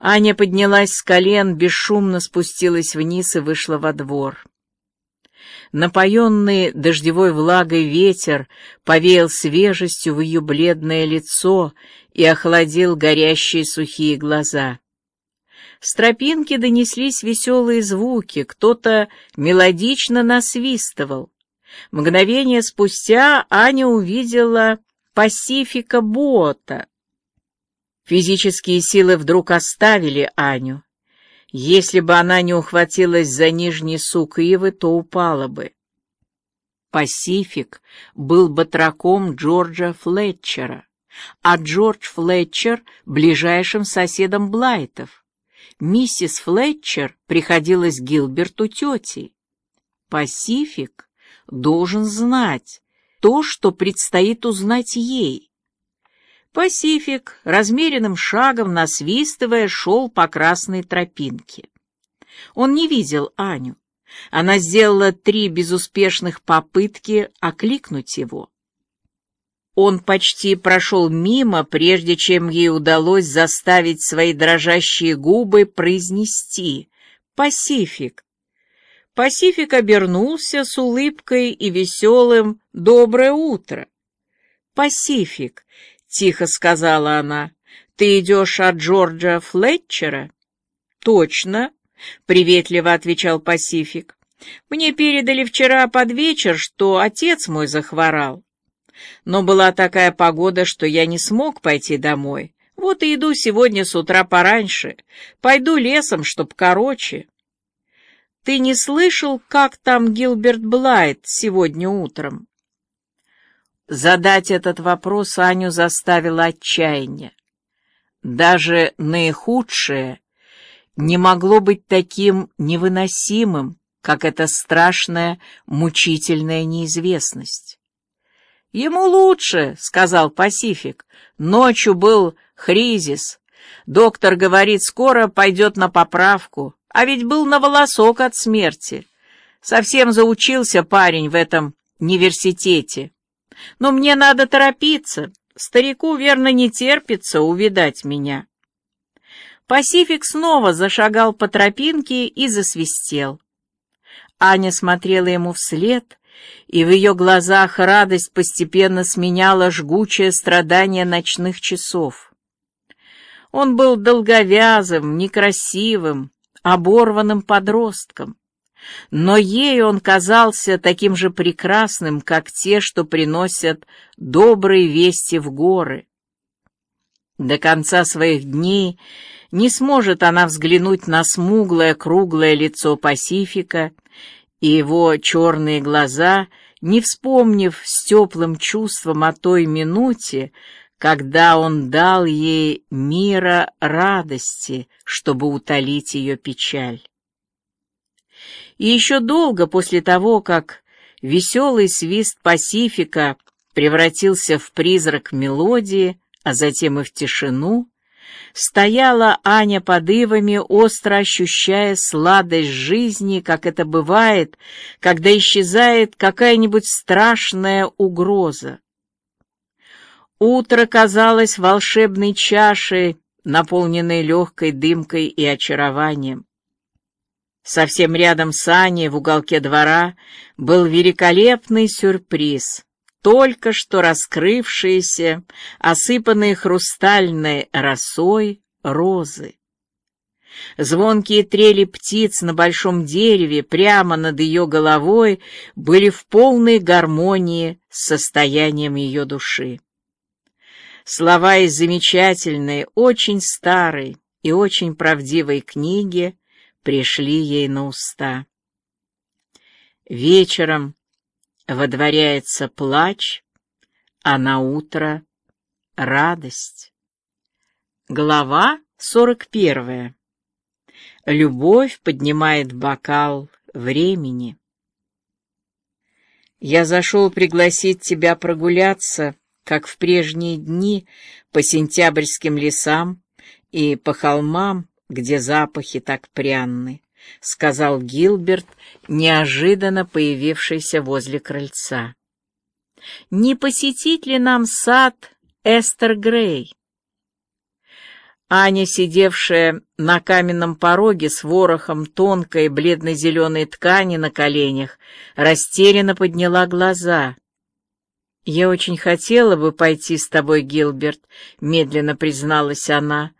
Аня поднялась с колен, бесшумно спустилась вниз и вышла во двор. Напоенный дождевой влагой ветер повеял свежестью в ее бледное лицо и охладил горящие сухие глаза. С тропинки донеслись веселые звуки, кто-то мелодично насвистывал. Мгновение спустя Аня увидела Пасифика Бота. Физические силы вдруг оставили Аню. Если бы она не ухватилась за нижний сук ивы, то упала бы. Пасифик был батраком Джорджа Флетчера, а Джордж Флетчер — ближайшим соседом Блайтов. Миссис Флетчер приходилась Гилберту тетей. Пасифик должен знать то, что предстоит узнать ей. Пасифик, размеренным шагом насвистывая, шел по красной тропинке. Он не видел Аню. Она сделала три безуспешных попытки окликнуть его. Он почти прошел мимо, прежде чем ей удалось заставить свои дрожащие губы произнести «Пасифик». Пасифик обернулся с улыбкой и веселым «Доброе утро». «Пасифик», — тихо сказала она, — «ты идешь от Джорджа Флетчера?» «Точно», — приветливо отвечал Пасифик. «Мне передали вчера под вечер, что отец мой захворал но была такая погода, что я не смог пойти домой. Вот и иду сегодня с утра пораньше. Пойду лесом, чтоб короче. Ты не слышал, как там Гилберт Блайт сегодня утром? Задать этот вопрос Аню заставило отчаяние. Даже наихудшее не могло быть таким невыносимым, как эта страшная, мучительная неизвестность. «Ему лучше», — сказал Пасифик. «Ночью был хризис. Доктор говорит, скоро пойдет на поправку. А ведь был на волосок от смерти. Совсем заучился парень в этом университете. Но мне надо торопиться. Старику, верно, не терпится увидать меня». Пасифик снова зашагал по тропинке и засвистел. Аня смотрела ему вслед, и в ее глазах радость постепенно сменяла жгучее страдание ночных часов. Он был долговязым, некрасивым, оборванным подростком, но ей он казался таким же прекрасным, как те, что приносят добрые вести в горы. До конца своих дней не сможет она взглянуть на смуглое круглое лицо Пасифика и его черные глаза, не вспомнив с теплым чувством о той минуте, когда он дал ей мира радости, чтобы утолить ее печаль. И еще долго после того, как веселый свист Пасифика превратился в призрак мелодии, а затем и в тишину, Стояла Аня под ивами, остро ощущая сладость жизни, как это бывает, когда исчезает какая-нибудь страшная угроза. Утро казалось волшебной чашей, наполненной легкой дымкой и очарованием. Совсем рядом с Аней в уголке двора был великолепный сюрприз только что раскрывшиеся, осыпанные хрустальной росой розы. Звонкие трели птиц на большом дереве прямо над ее головой были в полной гармонии с состоянием ее души. Слова из замечательной, очень старой и очень правдивой книги пришли ей на уста. Вечером, водворяется плач, а на утро радость. Глава сорок первая. Любовь поднимает бокал времени. Я зашел пригласить тебя прогуляться, как в прежние дни, по сентябрьским лесам и по холмам, где запахи так пряны. — сказал Гилберт, неожиданно появившийся возле крыльца. «Не посетить ли нам сад Эстер Грей?» Аня, сидевшая на каменном пороге с ворохом тонкой бледно-зеленой ткани на коленях, растерянно подняла глаза. «Я очень хотела бы пойти с тобой, Гилберт», — медленно призналась она.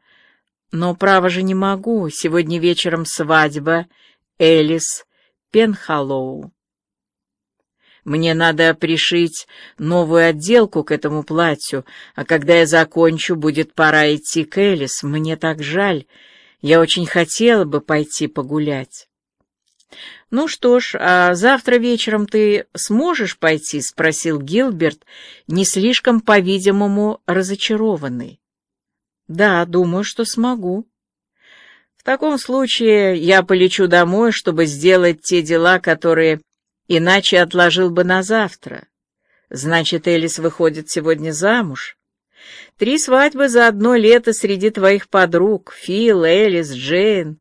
«Но, право же, не могу. Сегодня вечером свадьба. Элис Пенхалоу». Мне надо пришить новую отделку к этому платью, а когда я закончу, будет пора идти к Элис. Мне так жаль. Я очень хотела бы пойти погулять. «Ну что ж, а завтра вечером ты сможешь пойти?» — спросил Гилберт, не слишком, по-видимому, разочарованный. «Да, думаю, что смогу». «В таком случае я полечу домой, чтобы сделать те дела, которые Иначе отложил бы на завтра. Значит, Элис выходит сегодня замуж. Три свадьбы за одно лето среди твоих подруг. Фил, Элис, Джейн.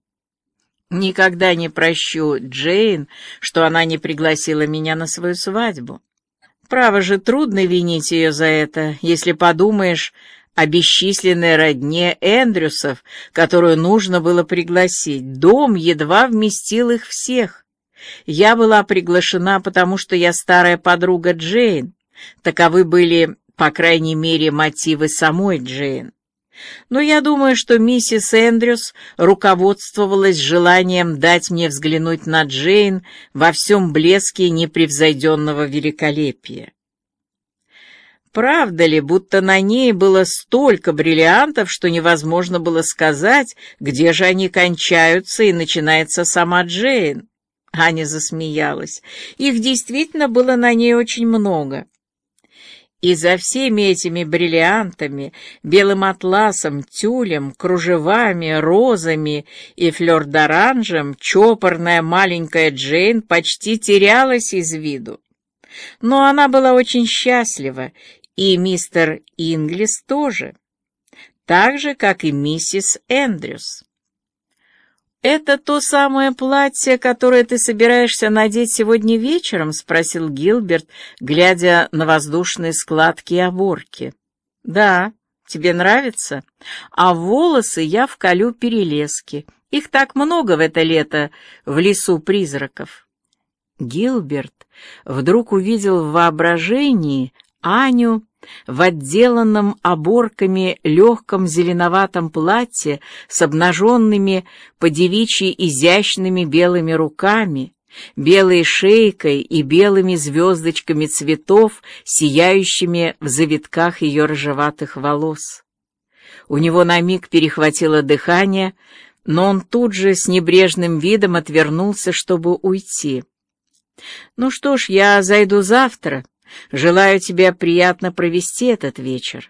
Никогда не прощу Джейн, что она не пригласила меня на свою свадьбу. Право же, трудно винить ее за это, если подумаешь о бесчисленной родне Эндрюсов, которую нужно было пригласить. Дом едва вместил их всех. Я была приглашена, потому что я старая подруга Джейн. Таковы были, по крайней мере, мотивы самой Джейн. Но я думаю, что миссис Эндрюс руководствовалась желанием дать мне взглянуть на Джейн во всем блеске непревзойденного великолепия. Правда ли, будто на ней было столько бриллиантов, что невозможно было сказать, где же они кончаются и начинается сама Джейн? Аня засмеялась. Их действительно было на ней очень много. И за всеми этими бриллиантами, белым атласом, тюлем, кружевами, розами и флёр-д'оранжем чопорная маленькая Джейн почти терялась из виду. Но она была очень счастлива, и мистер Инглис тоже, так же, как и миссис Эндрюс. «Это то самое платье, которое ты собираешься надеть сегодня вечером?» — спросил Гилберт, глядя на воздушные складки и оборки. «Да, тебе нравится? А волосы я вколю перелески. Их так много в это лето в лесу призраков». Гилберт вдруг увидел в воображении Аню в отделанном оборками легком зеленоватом платье с обнаженными по девичьи изящными белыми руками, белой шейкой и белыми звездочками цветов, сияющими в завитках ее рыжеватых волос. У него на миг перехватило дыхание, но он тут же с небрежным видом отвернулся, чтобы уйти. «Ну что ж, я зайду завтра», Желаю тебе приятно провести этот вечер.